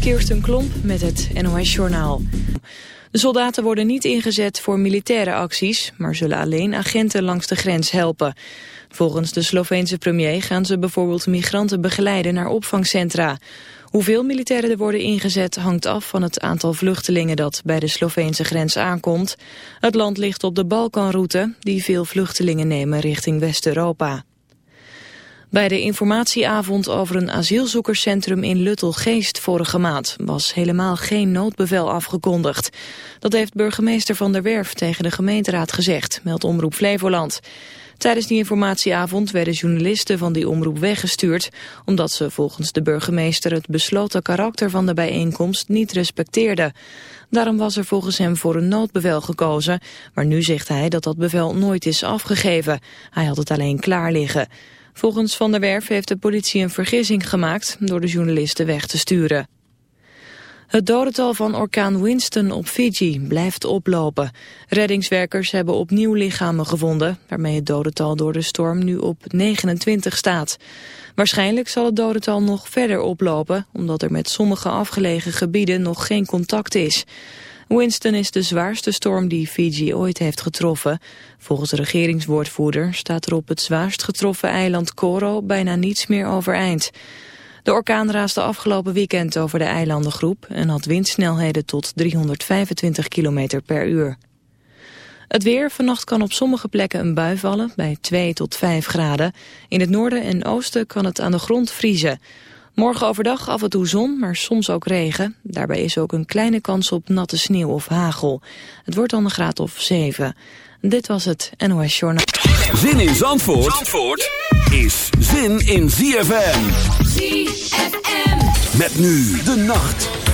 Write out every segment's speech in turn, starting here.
Kirsten Klomp met het NOS-journaal. De soldaten worden niet ingezet voor militaire acties... maar zullen alleen agenten langs de grens helpen. Volgens de Sloveense premier gaan ze bijvoorbeeld migranten begeleiden naar opvangcentra. Hoeveel militairen er worden ingezet hangt af van het aantal vluchtelingen dat bij de Sloveense grens aankomt. Het land ligt op de Balkanroute die veel vluchtelingen nemen richting West-Europa. Bij de informatieavond over een asielzoekerscentrum in Luttelgeest vorige maand was helemaal geen noodbevel afgekondigd. Dat heeft burgemeester Van der Werf tegen de gemeenteraad gezegd, meldt Omroep Flevoland. Tijdens die informatieavond werden journalisten van die omroep weggestuurd... omdat ze volgens de burgemeester het besloten karakter van de bijeenkomst niet respecteerden. Daarom was er volgens hem voor een noodbevel gekozen... maar nu zegt hij dat dat bevel nooit is afgegeven. Hij had het alleen klaar liggen. Volgens Van der Werf heeft de politie een vergissing gemaakt door de journalisten weg te sturen. Het dodental van orkaan Winston op Fiji blijft oplopen. Reddingswerkers hebben opnieuw lichamen gevonden... waarmee het dodental door de storm nu op 29 staat. Waarschijnlijk zal het dodental nog verder oplopen... omdat er met sommige afgelegen gebieden nog geen contact is. Winston is de zwaarste storm die Fiji ooit heeft getroffen. Volgens de regeringswoordvoerder staat er op het zwaarst getroffen eiland Coro bijna niets meer overeind. De orkaan raasde afgelopen weekend over de eilandengroep en had windsnelheden tot 325 km per uur. Het weer, vannacht kan op sommige plekken een bui vallen, bij 2 tot 5 graden. In het noorden en oosten kan het aan de grond vriezen. Morgen overdag af en toe zon, maar soms ook regen. Daarbij is ook een kleine kans op natte sneeuw of hagel. Het wordt dan een graad of 7. Dit was het NOS Journal. Zin in Zandvoort, Zandvoort is zin in ZFM. ZFM. Met nu de nacht.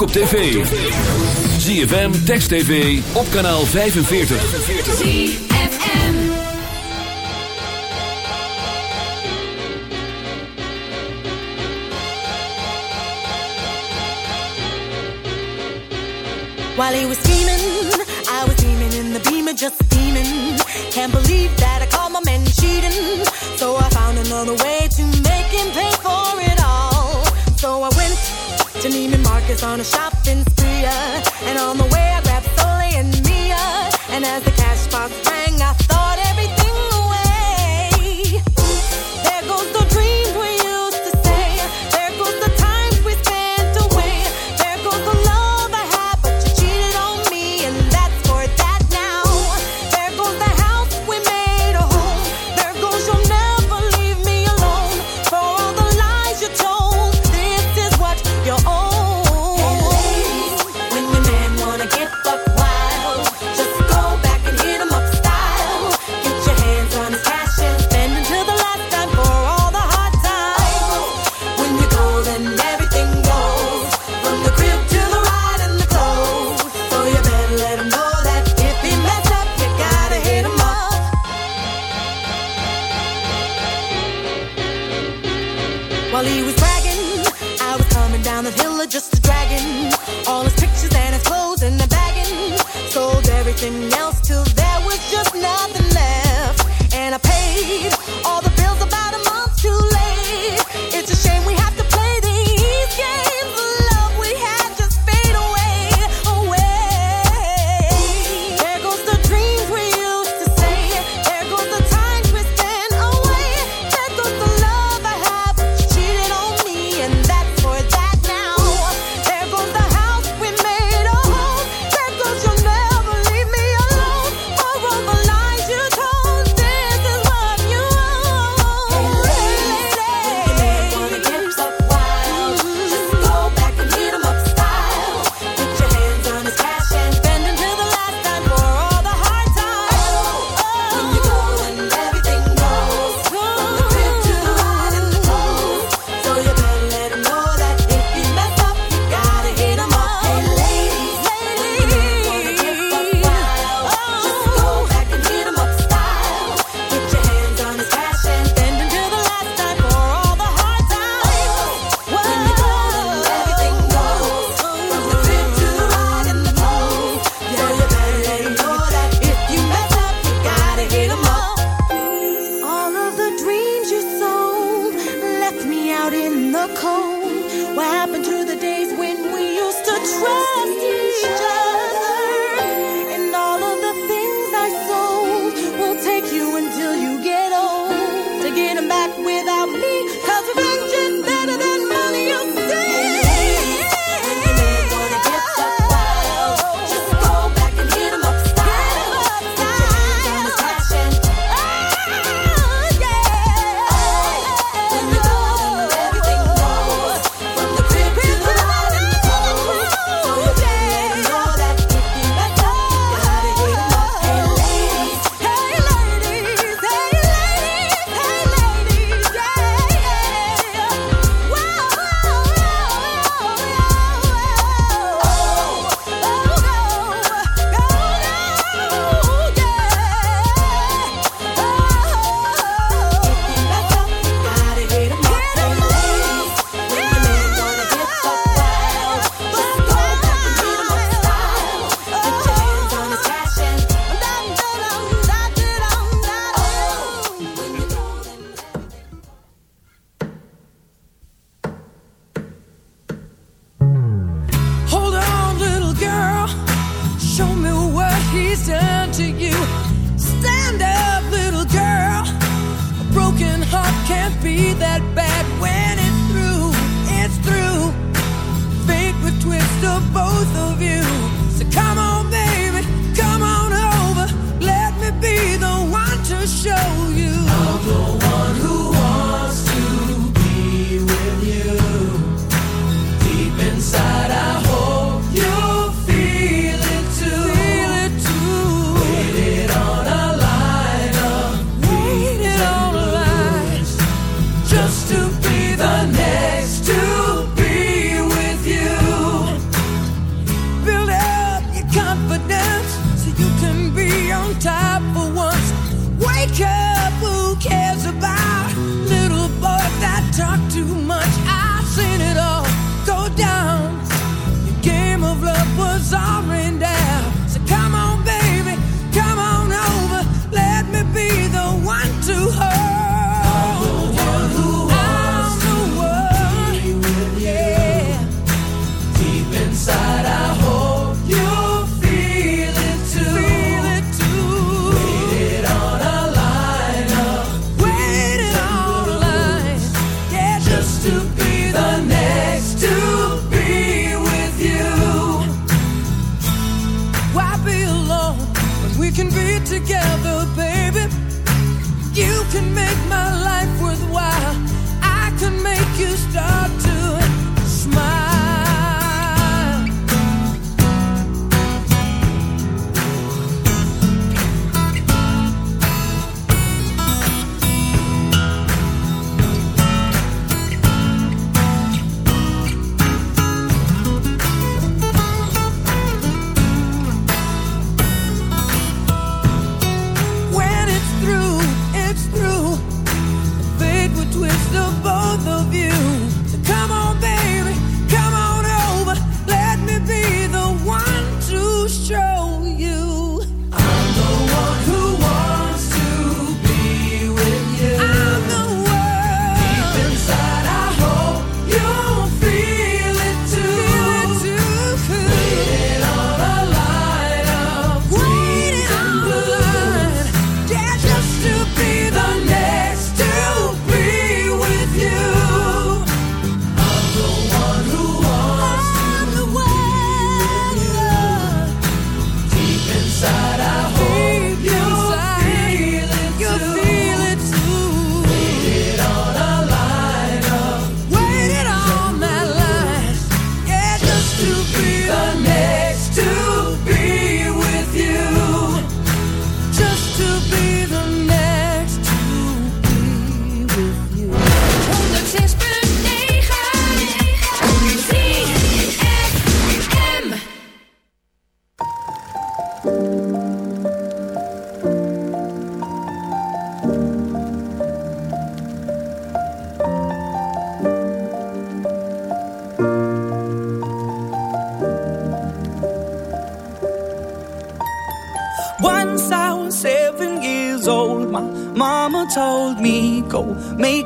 op tv. ZFM, Text TV, op kanaal 45. ZFM While he was gonna shop while he was.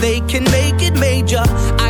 they can make it major. I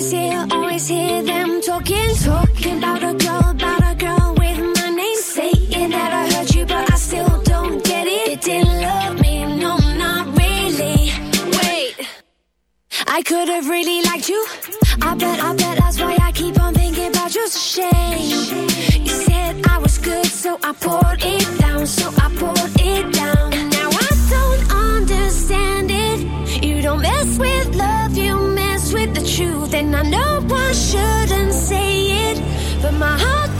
Always hear, always hear them talking, talking about a girl, about a girl with my name. Saying that I hurt you, but I still don't get it. It didn't love me, no, not really. Wait. I could have really liked you. I bet, I bet that's why I keep on thinking about you. A shame. You said I was good, so I poured it down, so I poured and I know I shouldn't say it, but my heart.